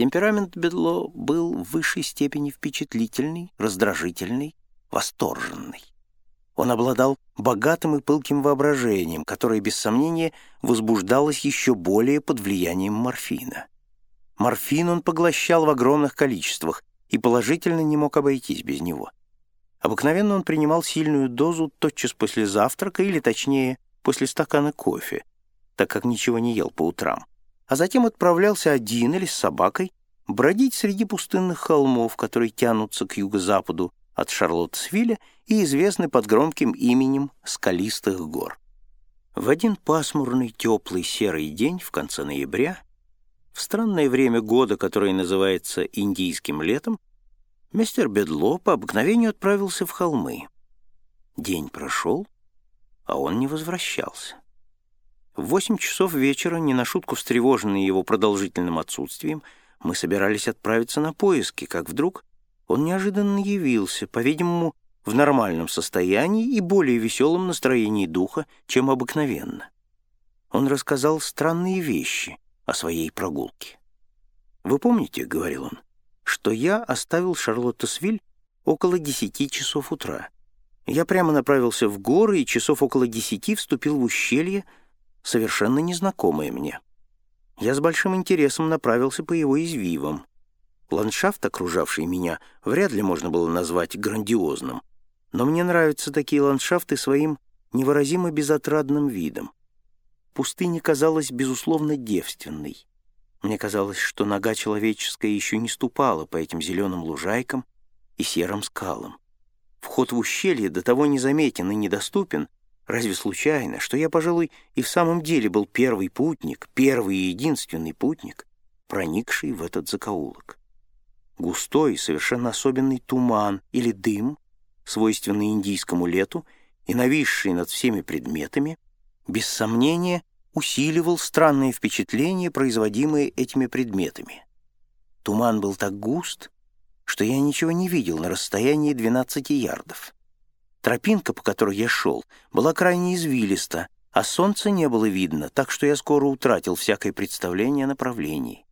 Темперамент Бедло был в высшей степени впечатлительный, раздражительный, восторженный. Он обладал богатым и пылким воображением, которое, без сомнения, возбуждалось еще более под влиянием морфина. Морфин он поглощал в огромных количествах и положительно не мог обойтись без него. Обыкновенно он принимал сильную дозу тотчас после завтрака или, точнее, после стакана кофе, так как ничего не ел по утрам, а затем отправлялся один или с собакой бродить среди пустынных холмов, которые тянутся к юго-западу от Шарлоттсвилля и известны под громким именем Скалистых гор. В один пасмурный, теплый, серый день в конце ноября, в странное время года, которое называется индийским летом, мистер Бедло по обыкновению отправился в холмы. День прошел, а он не возвращался. В восемь часов вечера, не на шутку встревоженный его продолжительным отсутствием, мы собирались отправиться на поиски, как вдруг он неожиданно явился, по-видимому, в нормальном состоянии и более веселом настроении духа, чем обыкновенно. Он рассказал странные вещи о своей прогулке. «Вы помните, — говорил он, — что я оставил Шарлоттесвиль около десяти часов утра. Я прямо направился в горы и часов около десяти вступил в ущелье, совершенно незнакомое мне. Я с большим интересом направился по его извивам. Ландшафт, окружавший меня, вряд ли можно было назвать грандиозным, но мне нравятся такие ландшафты своим невыразимо безотрадным видом. Пустыня казалась, безусловно, девственной. Мне казалось, что нога человеческая еще не ступала по этим зеленым лужайкам и серым скалам. Вход в ущелье до того незаметен и недоступен, разве случайно, что я, пожалуй, и в самом деле был первый путник, первый и единственный путник, проникший в этот закоулок. Густой, совершенно особенный туман или дым свойственный индийскому лету и нависший над всеми предметами, без сомнения усиливал странные впечатления, производимые этими предметами. Туман был так густ, что я ничего не видел на расстоянии 12 ярдов. Тропинка, по которой я шел, была крайне извилиста, а солнца не было видно, так что я скоро утратил всякое представление о направлении.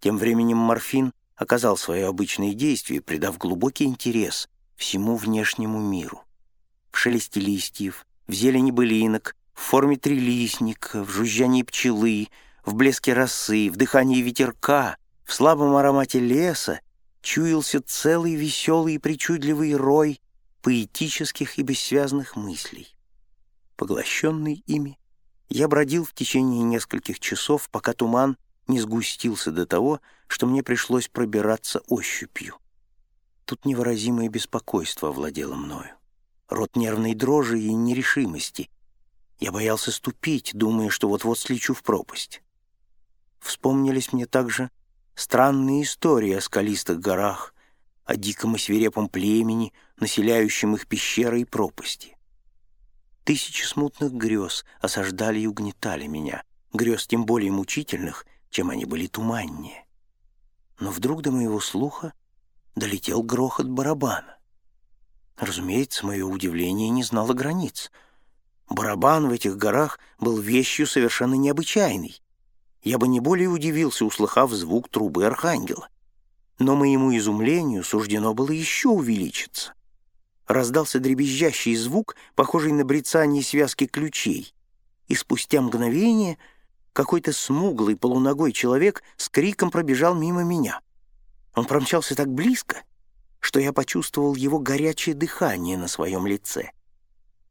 Тем временем морфин оказал свое обычное действие, придав глубокий интерес всему внешнему миру. В шелесте листьев, в зелени былинок, в форме трилистника, в жужжании пчелы, в блеске росы, в дыхании ветерка, в слабом аромате леса чуялся целый веселый и причудливый рой поэтических и бессвязных мыслей. Поглощенный ими, я бродил в течение нескольких часов, пока туман не сгустился до того, что мне пришлось пробираться ощупью. Тут невыразимое беспокойство овладело мною. Рот нервной дрожи и нерешимости. Я боялся ступить, думая, что вот-вот слечу в пропасть. Вспомнились мне также странные истории о скалистых горах, о диком и свирепом племени, населяющем их пещеры и пропасти. Тысячи смутных грез осаждали и угнетали меня, грез тем более мучительных, чем они были туманнее. Но вдруг до моего слуха долетел грохот барабана. Разумеется, мое удивление не знало границ. Барабан в этих горах был вещью совершенно необычайной. Я бы не более удивился, услыхав звук трубы архангела. Но моему изумлению суждено было еще увеличиться. Раздался дребезжащий звук, похожий на брецание связки ключей, и спустя мгновение какой-то смуглый полуногой человек с криком пробежал мимо меня. Он промчался так близко, что я почувствовал его горячее дыхание на своем лице.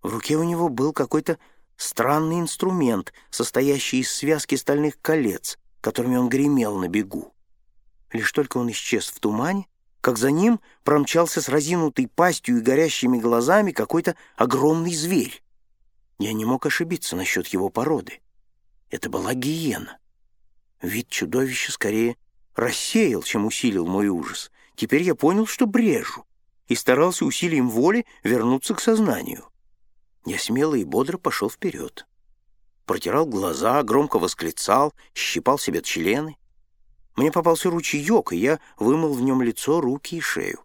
В руке у него был какой-то странный инструмент, состоящий из связки стальных колец, которыми он гремел на бегу. Лишь только он исчез в тумане, как за ним промчался с разинутой пастью и горящими глазами какой-то огромный зверь. Я не мог ошибиться насчет его породы. Это была гиена. Вид чудовища скорее рассеял, чем усилил мой ужас. Теперь я понял, что брежу, и старался усилием воли вернуться к сознанию. Я смело и бодро пошел вперед. Протирал глаза, громко восклицал, щипал себе члены. Мне попался ручеек, и я вымыл в нем лицо, руки и шею.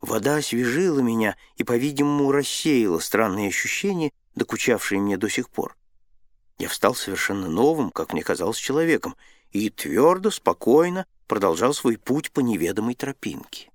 Вода освежила меня и, по-видимому, рассеяла странные ощущения, докучавшие мне до сих пор. Я встал совершенно новым, как мне казалось, человеком, и твердо, спокойно, продолжал свой путь по неведомой тропинке.